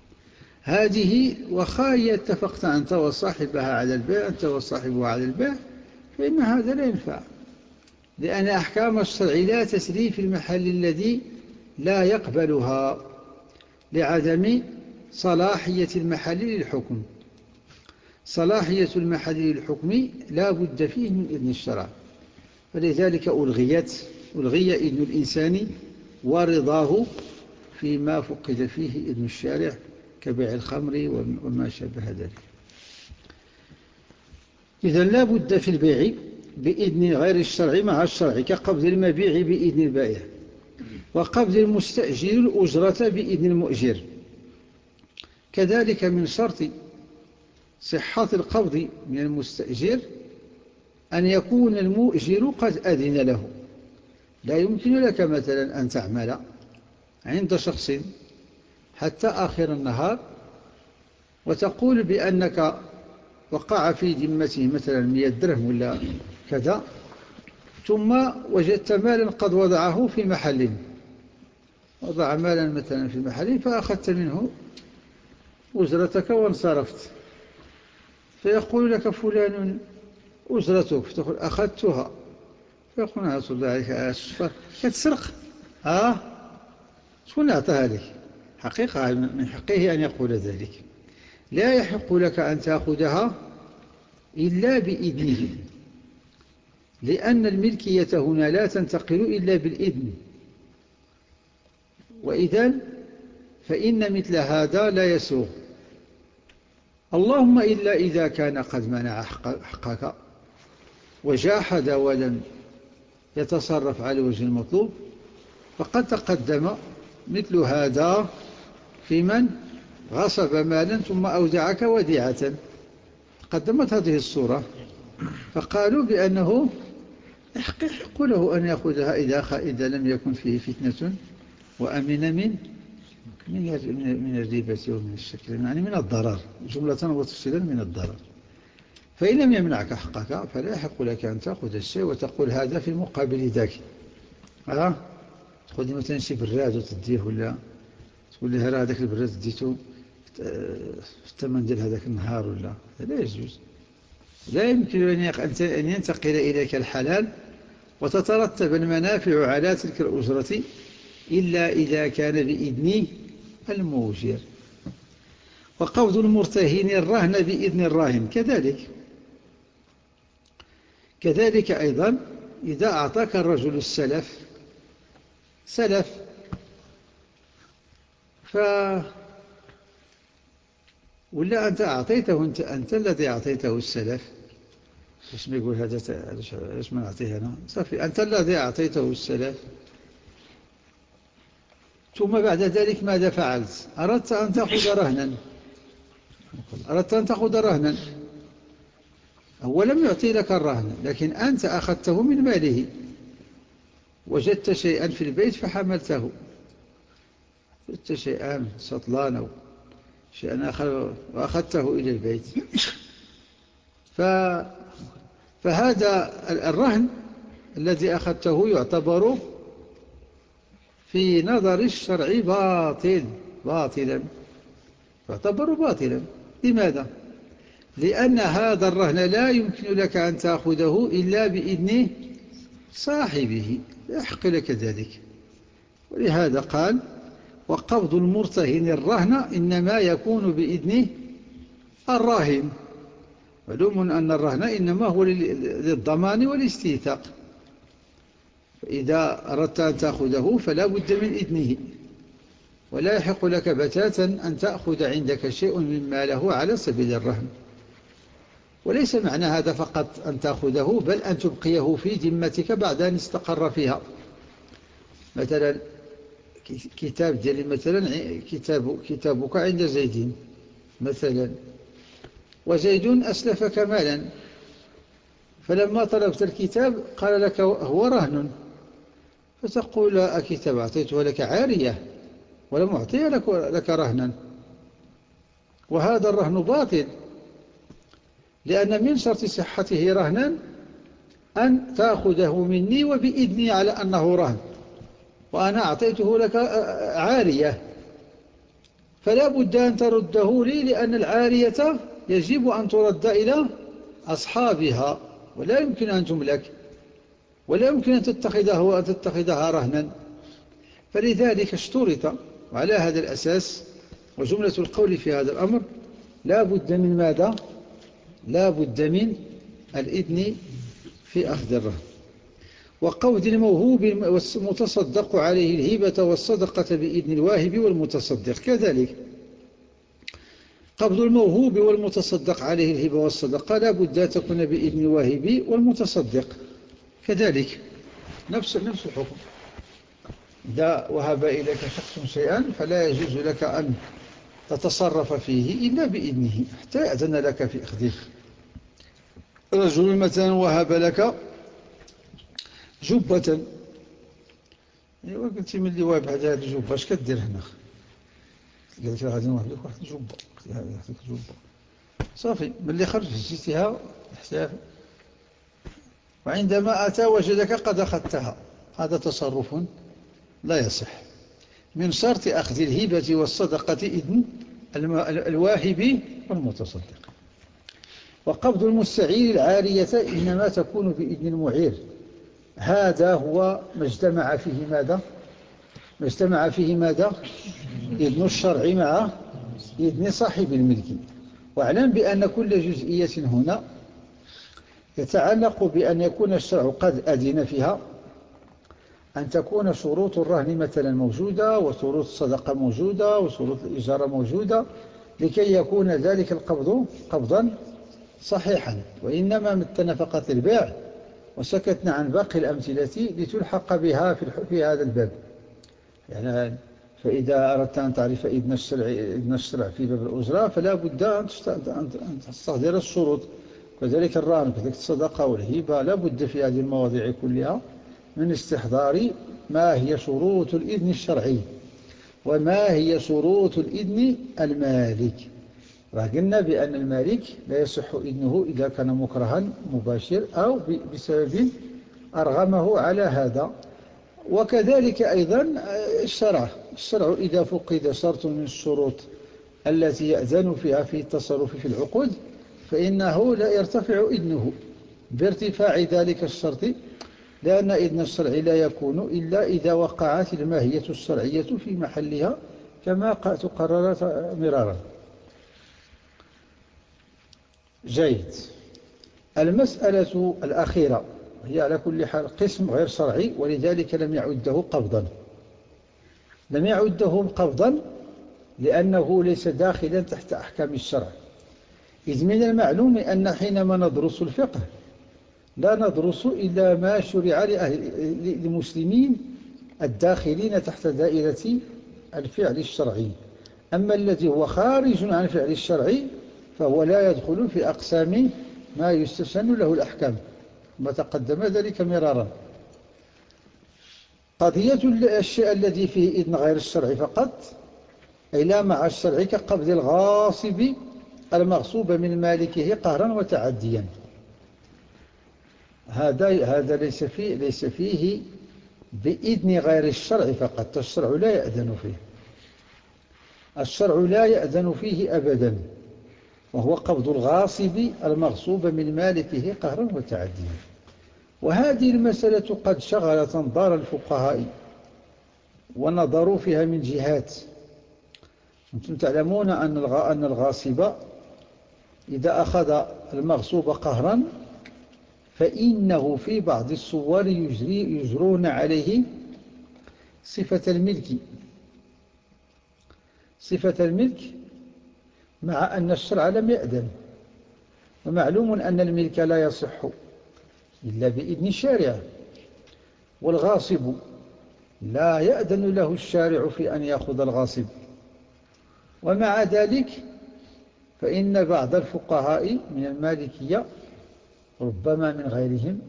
هذه وخاية اتفقت أنت وصاحبها على البيع أنت وصاحبها على البيع فإن هذا لا ينفع. لأن أحكام الشرع لا تسري في المحل الذي لا يقبلها لعدم صلاحية المحل للحكم. صلاحية المحل للحكم لا بد فيه من إذن الشرع. فلذلك ألغيت ألغي إذن الإنسان ورضاه فيما فقد فيه إذن الشارع كبيع الخمر وما شابه ذلك. إذا لا بد في البيع بإذن غير الشرع مع الشرع كقبض المبيع بإذن البائع وقبض المستأجر الأجرة بإذن المؤجر. كذلك من شرط صحة القبض من المستأجر أن يكون المؤجر قد أذن له. لا يمكن لك مثلا أن تعمل عند شخص حتى آخر النهار وتقول بأنك وقع في ذمته مثلا مئة درهم ولا كذا ثم وجدت مالا قد وضعه في محل. وضع مالا مثلا في محل فأخذت منه أجرتك وانصرفت. فيقول لك فلان أجرتك فتقول أخذتها. نعم الله عليك أشفر كتسرق ها؟ شكون أعطاها لك حقيقة من حقه أن يقول ذلك. لا يحق لك أن تأخذها إلا بإذنه. لأن الملكية هنا لا تنتقل إلا بالإذن. وإذا فإن مثل هذا لا يسوغ. اللهم إلا إذا كان قد منع حقك وجاحد ولم يتصرف على وجه المطلوب فقد تقدم مثل هذا في من غصب مالا ثم أودعك وديعة. قدمت هذه الصورة فقالوا بأنه يحق له أن يأخذها إذا, لم يكن فيه فتنة وأمن من من من الريبة ومن الشكل يعني من الضرر جملة وتفصيلا من الضرر. فإن لم يمنعك حقك فلا يحق لك أن تأخذ الشيء وتقول هذا في مقابل ذاك. أه؟ تقول مثلا شي براد وتديه ولا؟ تقول لي راه هذاك البراد ديته في الثمن ديال هذاك النهار ولا؟ لا يجوز. لا يمكن أن ينتقل إليك الحلال وتترتب المنافع على تلك الأجرة إلا إذا كان بإذن الموجر وقوض المرتهن الرهن بإذن الراهن كذلك. كذلك أيضا إذا أعطاك الرجل السلف سلف ف ولا أنت أعطيته أنت, أنت الذي أعطيته السلف؟ ما يقول هذا؟ إيش ما نعطيه أنا؟ صافي أنت الذي أعطيته السلف. ثم بعد ذلك ماذا فعلت؟ أردت أن تأخذ رهنا. أردت أن تأخذ رهنا. هو لم يعطي لك الرهن لكن أنت أخذته من ماله. وجدت شيئا في البيت فحملته. وجدت شيئا سطلان أو شيئا آخر وأخذته إلى البيت. ف... فهذا الرهن الذي أخذته يعتبر في نظر الشرع باطل باطلا. يعتبر باطلا. لماذا؟ لأن هذا الرهن لا يمكن لك أن تأخذه إلا بإذن صاحبه. يحق لك ذلك. ولهذا قال وقبض المرتهن الرهن إنما يكون بإذن الراهن. معلوم أن الرهن إنما هو للضمان والاستيثاق. فإذا أردت أن تأخذه فلا بد من إذنه. ولا يحق لك بتاتا أن تأخذ عندك شيء مما له على سبيل الرهن. وليس معنى هذا فقط أن تأخذه بل أن تبقيه في ذمتك بعد أن استقر فيها. مثلا كتاب ديالي مثلا كتاب كتابك عند زيد. مثلا وزيد أسلفك مالا فلما طلبت الكتاب قال لك هو رهن. فتقول الكتاب أعطيته لك عارية ولم أعطيه لك, لك رهنا. وهذا الرهن باطل. لأن من شرط صحته رهنا أن تأخذه مني وبإذني على أنه رهن وأنا أعطيته لك عارية. فلا بد أن ترده لي لأن العارية يجب أن ترد إلى أصحابها ولا يمكن أن تملك ولا يمكن أن تتخذها وأن تتخذها رهنا. فلذلك اشترط وعلى هذا الأساس وجملة القول في هذا الأمر لا بد من ماذا؟ لا بد من الإذن في أخذ الرهن. وقود الموهوب والمتصدق عليه الهبة والصدقة بإذن الواهب والمتصدق. كذلك قبض الموهوب والمتصدق عليه الهبة والصدقة لا بد تكون بإذن الواهب والمتصدق. كذلك نفس نفس الحكم. إذا وهب إليك شخص شيئا فلا يجوز لك أن تتصرف فيه إلا بإذنه حتى يأذن لك في أخذه. رجل مثلا وهب لك جبة. ايوا قلتي ملي وهب هذه الجبة اش كدير هنا؟ قالت غادي نوهب لك واحد الجبة. يعطيك جبة صافي ملي خرج هزيتيها حساب وعندما أتى وجدك قد أخذتها. هذا تصرف لا يصح. من شرط أخذ الهبة والصدقة إذن الواهب والمتصدق. وقبض المستعير العارية إنما تكون بإذن المعير. هذا هو ما اجتمع فيه ماذا؟ اجتمع فيه ماذا؟ إذن الشرع مع إذن صاحب الملك. واعلم بأن كل جزئية هنا يتعلق بأن يكون الشرع قد أدين فيها أن تكون شروط الرهن مثلا موجودة وشروط الصدقة موجودة وشروط الإجارة موجودة لكي يكون ذلك القبض قبضا صحيحا وإنما متنا فقط البيع وسكتنا عن باقي الأمثلة لتلحق بها في هذا الباب. يعني فإذا أردت أن تعرف إذن الشرع, إذن الشرع في باب الأجرة فلا بد أن تستحضر الشروط. كذلك الرهن كذلك الصدقة والهبة لا بد في هذه المواضيع كلها من استحضار ما هي شروط الإذن الشرعي وما هي شروط الإذن المالك. قلنا بأن المالك لا يصح إذنه إذا كان مكرها مباشر أو بسبب أرغمه على هذا. وكذلك أيضا الشرع. الشرع إذا فقد شرط من الشروط التي يأذن فيها في التصرف في العقود فإنه لا يرتفع إذنه بارتفاع ذلك الشرط لأن إذن الشرع لا يكون إلا إذا وقعت الماهية الشرعية في محلها كما تقررت مرارا. جيد. المسألة الأخيرة هي على كل حال قسم غير شرعي ولذلك لم يعده قبضا. لم يعده قبضا لأنه ليس داخلا تحت أحكام الشرع. إذ من المعلوم أن حينما ندرس الفقه لا ندرس إلا ما شرع للمسلمين الداخلين تحت دائرة الفعل الشرعي. أما الذي هو خارج عن فعل الشرعي فهو لا يدخل في أقسام ما يستسن له الأحكام ما تقدم ذلك مرارا. قضية الشيء الذي فيه إذن غير الشرع فقط أي لا مع الشرع كقبض الغاصب المغصوب من مالكه قهرا وتعديا. هذا هذا ليس فيه ليس فيه بإذن غير الشرع فقط الشرع لا يأذن فيه. الشرع لا يأذن فيه أبدا. وهو قبض الغاصب المغصوب من مالكه قهرا وتعديا وهذه المسألة قد شغلت أنظار الفقهاء ونظروا فيها من جهات. أنتم تعلمون أن الغاصب إذا أخذ المغصوب قهرا فإنه في بعض الصور يجري يجرون عليه صفة الملك. صفة الملك مع أن الشرع لم يأذن. ومعلوم أن الملك لا يصح إلا بإذن الشارع. والغاصب لا يأذن له الشارع في أن يأخذ الغاصب. ومع ذلك فإن بعض الفقهاء من المالكية ربما من غيرهم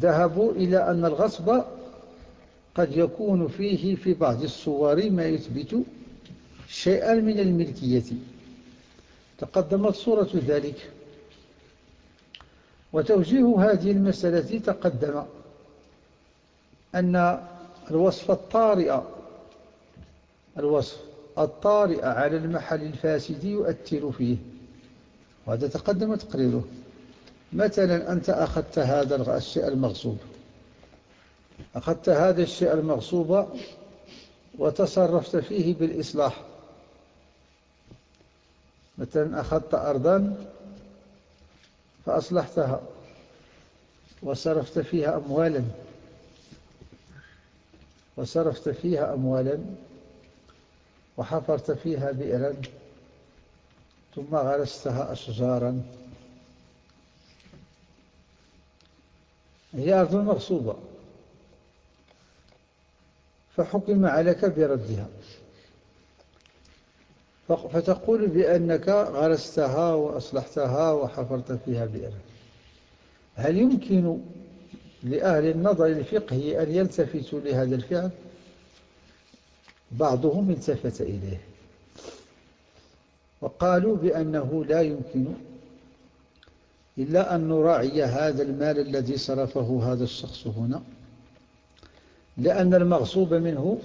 ذهبوا إلى أن الغصب قد يكون فيه في بعض الصور ما يثبت شيئا من الملكية. تقدمت صورة ذلك. وتوجيه هذه المسألة تقدم أن الوصف الطارئ الوصف الطارئ على المحل الفاسد يؤثر فيه وهذا تقدم تقريره. مثلا أنت أخذت هذا الشيء المغصوب. أخذت هذا الشيء المغصوب وتصرفت فيه بالإصلاح. مثلا أخذت أرضا فأصلحتها وصرفت فيها أموالا. وصرفت فيها أموالا وحفرت فيها بئرا ثم غرستها أشجارا. هي أرض مغصوبة فحكم عليك بردها فتقول بأنك غرستها وأصلحتها وحفرت فيها بئرا هل يمكن لأهل النظر الفقهي أن يلتفتوا لهذا الفعل؟ بعضهم التفت إليه. وقالوا بأنه لا يمكن إلا أن نراعي هذا المال الذي صرفه هذا الشخص هنا لأن المغصوب منه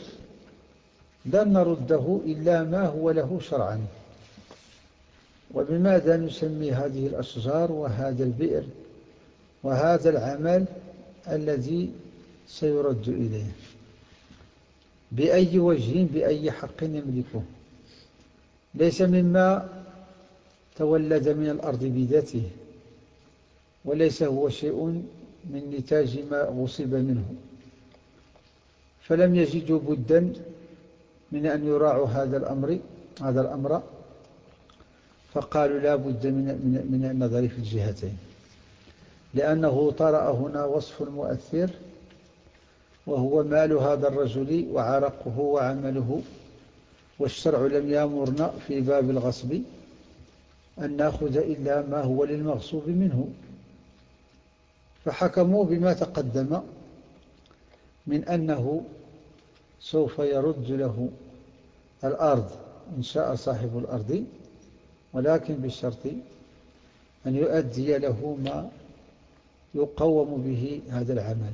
لن نرده إلا ما هو له شرعا. وبماذا نسمي هذه الأشجار وهذا البئر وهذا العمل الذي سيرد إليه؟ بأي وجه بأي حق يملكه؟ ليس مما تولد من الأرض بذاته وليس هو شيء من نتاج ما غصب منه. فلم يجدوا بدا من أن يراعوا هذا الأمر هذا الأمر فقالوا لا بد من, من, من النظر في الجهتين. لأنه طرأ هنا وصف مؤثر وهو مال هذا الرجل وعرقه وعمله والشرع لم يأمرنا في باب الغصب أن نأخذ إلا ما هو للمغصوب منه. فحكموا بما تقدم من أنه سوف يرد له الأرض إن شاء صاحب الأرض ولكن بشرط أن يؤدي له ما يقوم به هذا العمل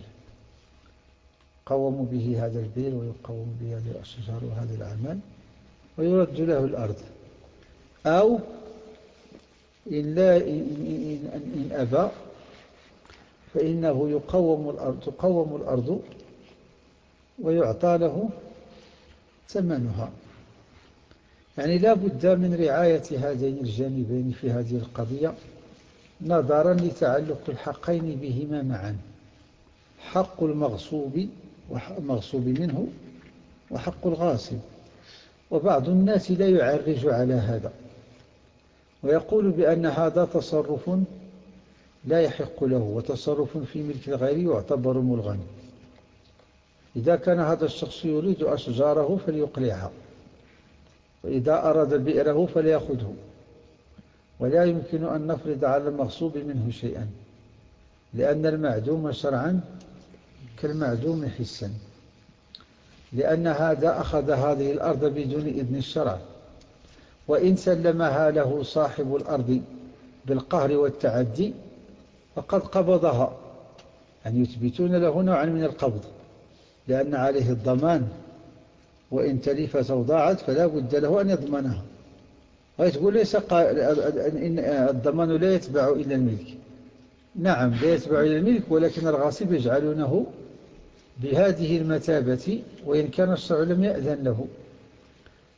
يقوم به هذا البير ويقوم به هذه الأشجار وهذا العمل ويرد له الأرض. أو إن, لا إن, إن أبى فإنه يقوم الأرض تقوم الأرض ويعطى له ثمنها. يعني لا بد من رعاية هذين الجانبين في هذه القضية نظرا لتعلق الحقين بهما معا. حق المغصوب المغصوب منه وحق الغاصب. وبعض الناس لا يعرج على هذا. ويقول بأن هذا تصرف لا يحق له وتصرف في ملك الغير يعتبر ملغا. إذا كان هذا الشخص يريد أشجاره فليقلعها وإذا أراد بئره فليأخذه. ولا يمكن أن نفرض على المغصوب منه شيئا لأن المعدوم شرعا كالمعدوم حسا. لأن هذا أخذ هذه الأرض بدون إذن الشرع. وإن سلمها له صاحب الأرض بالقهر والتعدي فقد قبضها. يعني يثبتون له نوعا من القبض. لأن عليه الضمان وإن تلفت أو ضاعت فلا بد له أن يضمنها. ويتقول ليس إن الضمان لا يتبع إلى الملك. نعم لا يتبع إلى الملك ولكن الغاصب يجعلونه بهذه المثابة وإن كان الشرع لم يأذن له.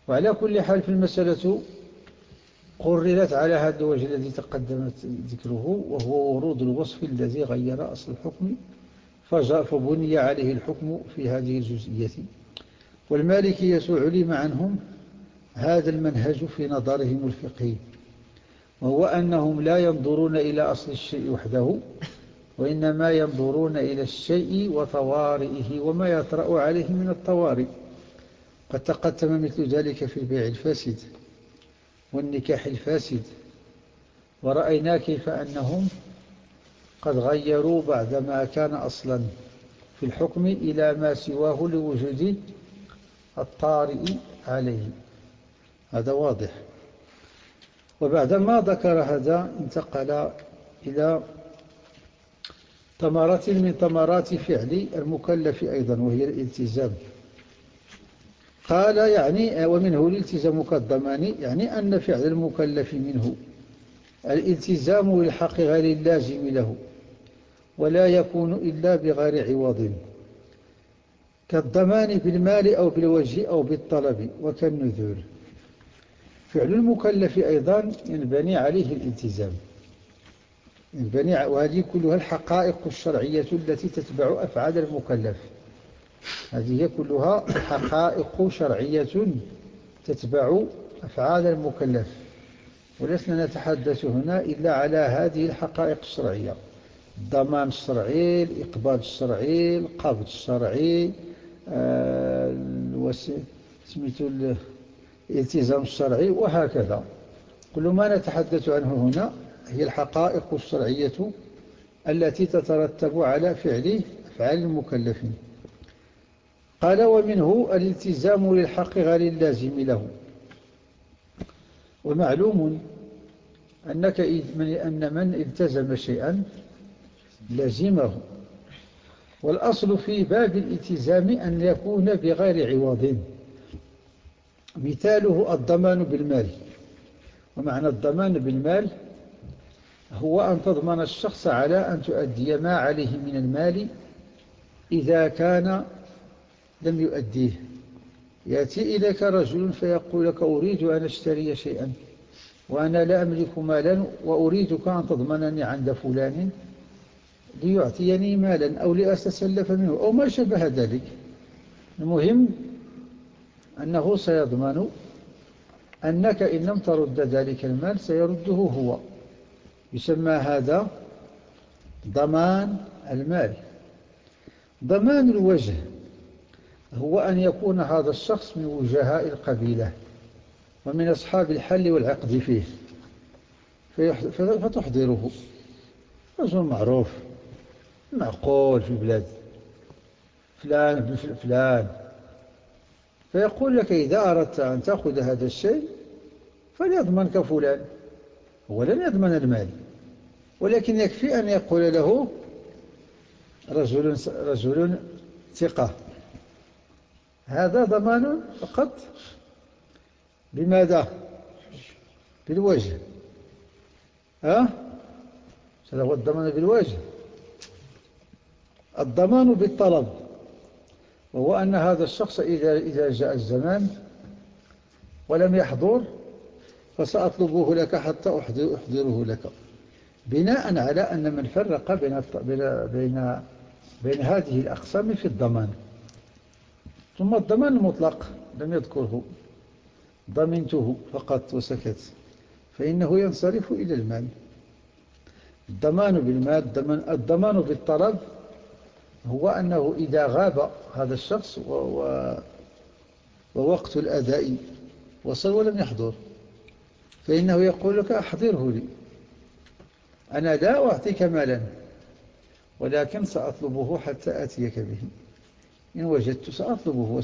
وعلى كل حال في المسألة قررت على هذا الوجه الذي تقدمت ذكره وهو ورود الوصف الذي غير أصل الحكم فبني عليه الحكم في هذه الجزئية. والمالكية علم عنهم هذا المنهج في نظرهم الفقهي وهو أنهم لا ينظرون إلى أصل الشيء وحده وإنما ينظرون إلى الشيء وطوارئه وما يطرأ عليه من الطوارئ. قد تقدم مثل ذلك في البيع الفاسد والنكاح الفاسد. ورأينا كيف أنهم قد غيروا بعد ما كان أصلا في الحكم إلى ما سواه لوجود الطارئ عليه. هذا واضح. وبعدما ذكر هذا انتقل إلى ثمرة من ثمرات فعل المكلف أيضا وهي الالتزام. قال يعني ومنه الالتزام كالضمان يعني أن فعل المكلف منه الالتزام للحق غير اللازم له. ولا يكون إلا بغير عوض. كالضمان بالمال أو بالوجه أو بالطلب وكالنذور. فعل المكلف أيضا ينبني عليه الالتزام. ينبني وهذه كلها الحقائق الشرعية التي تتبع أفعال المكلف. هذه كلها حقائق شرعية تتبع أفعال المكلف. ولسنا نتحدث هنا إلا على هذه الحقائق الشرعية. الضمان الشرعي الإقبال الشرعي القبض الشرعي سميت الالتزام الشرعي وهكذا. كل ما نتحدث عنه هنا هي الحقائق الشرعية التي تترتب على فعل أفعال المكلفين قال ومنه الالتزام للحق غير اللازم له. ومعلوم أنك أن من التزم شيئا لازمه. والأصل في باب الالتزام أن يكون بغير عوض. مثاله الضمان بالمال. ومعنى الضمان بالمال هو أن تضمن الشخص على أن تؤدي ما عليه من المال إذا كان لم يؤديه. يأتي إليك رجل فيقول لك أريد أن أشتري شيئا وأنا لا أملك مالا وأريدك أن تضمنني عند فلان. ليعطيني مالا أو لأتسلف منه أو ما شبه ذلك. المهم أنه سيضمن أنك إن لم ترد ذلك المال سيرده هو. يسمى هذا ضمان المال. ضمان الوجه هو أن يكون هذا الشخص من وجهاء القبيلة ومن أصحاب الحل والعقد فيه. فتحضره. رجل معروف. معقول في البلاد فلان ابن فلان. فيقول لك إذا أردت أن تأخذ هذا الشيء فليضمنك فلان هو لن يضمن المال. ولكن يكفي أن يقول له رجل, رجل ثقة. هذا ضمان فقط. بماذا بالوجه. ها؟ هذا هو الضمان بالوجه. الضمان بالطلب وهو أن هذا الشخص إذا, إذا جاء الزمان ولم يحضر فسأطلبه لك حتى أحضره لك. بناء على أن من فرق بين, بين, بين هذه الأقسام في الضمان. ثم الضمان المطلق لم يذكره. ضمنته فقط وسكت. فإنه ينصرف إلى المال. الضمان بالمال الضمان بالطلب هو أنه إذا غاب هذا الشخص ووقت الأداء وصل ولم يحضر فإنه يقول لك أحضره لي. أنا لا أعطيك مالا ولكن سأطلبه حتى أتيك به. إن وجدت سأطلبه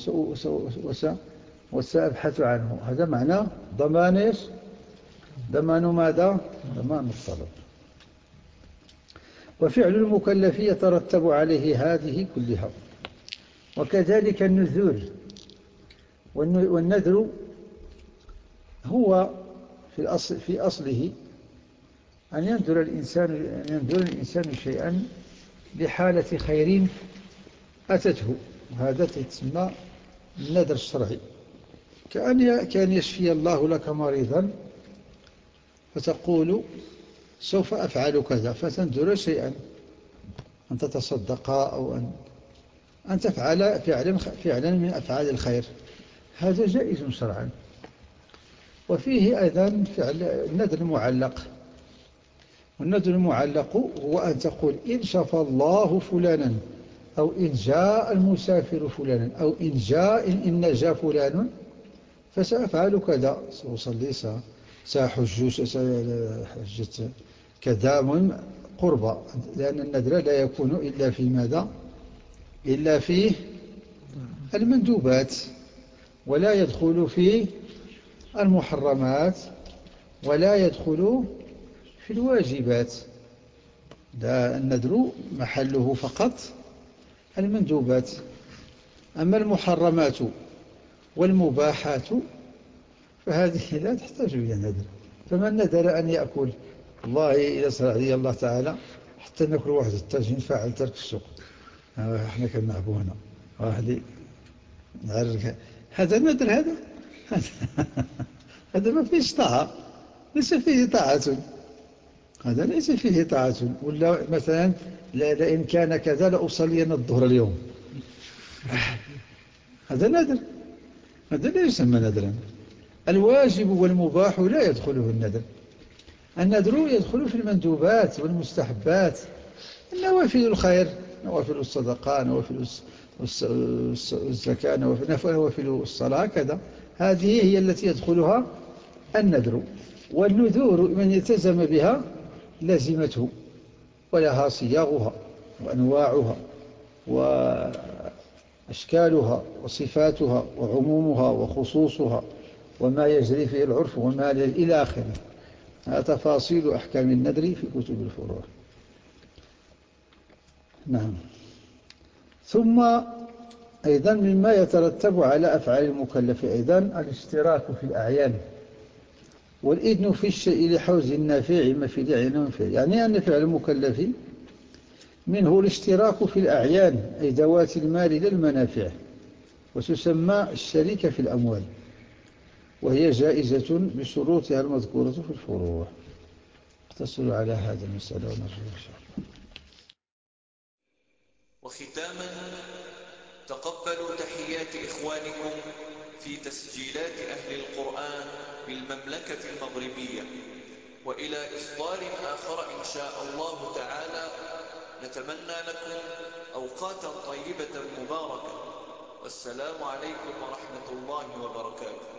وسأبحث عنه. هذا معنى ضمان إيش؟ ضمان ماذا؟ ضمان الطلب. وفعل المكلف يترتب عليه هذه كلها. وكذلك النذور. والنذر هو في الأصل في أصله أن ينذر الإنسان أن ينذر الإنسان شيئا لحالة خير أتته. وهذا تسمى النذر الشرعي. كأن يشفي الله لك مريضا فتقول سوف أفعل كذا فتنذر شيئا. أن تتصدق أو أن, أن تفعل فعلا, فعلا من أفعال الخير. هذا جائز شرعا. وفيه أيضا فعل النذر المعلق. والنذر المعلق هو أن تقول إن شفى الله فلانا أو إن جاء المسافر فلانا أو إن جاء إن نجا فلان فسأفعل كذا. سأصلي سأحج حجة كذا مهم قربة لأن النذر لا يكون إلا في ماذا؟ إلا في المندوبات ولا يدخل في المحرمات ولا يدخل في الواجبات. لا النذر محله فقط المندوبات. أما المحرمات والمباحات فهذه لا تحتاج إلى نذر فمن نذر أن يأكل؟ الله إذا صلى علي الله تعالى حتى نأكل واحد التاجين فاعل ترك السوق. إحنا كنلعبوا هنا واحد هذا نذر هذا هذا ما فيش طاعة. ليس فيه طاعة. هذا ليس فيه طاعة. ولا مثلا لئن كان كذا لأصلين الظهر اليوم. هذا نذر هذا لا يسمى نذرا الواجب والمباح لا يدخله النذر النذر يدخل في المندوبات والمستحبات. النوافل الخير نوافل الصدقاء نوافل الزكاة نوافل الصلاة كذا. هذه هي التي يدخلها النذر والنذور من يلتزم بها لازمته ولها صياغها وأنواعها وأشكالها وصفاتها وعمومها وخصوصها وما يجري فيه العرف وما إلى آخره تفاصيل أحكام النذر في كتب الفروع. نعم. ثم أيضا مما يترتب على أفعال المكلف أيضا الاشتراك في الأعيان والإذن في الشيء لحوز النافع ما في داعي منفع يعني أن فعل المكلف منه الاشتراك في الأعيان أي ذوات المال للمنافع وتسمى الشركة في الأموال. وهي جائزة بشروطها المذكورة في الفروع. اقتصروا على هذا المسألة ونرجو إن شاء الله. وختاما تقبلوا تحيات إخوانكم في تسجيلات أهل القرآن بالمملكة المغربية. وإلى إصدار آخر إن شاء الله تعالى نتمنى لكم أوقاتا طيبة مباركة. والسلام عليكم ورحمة الله وبركاته.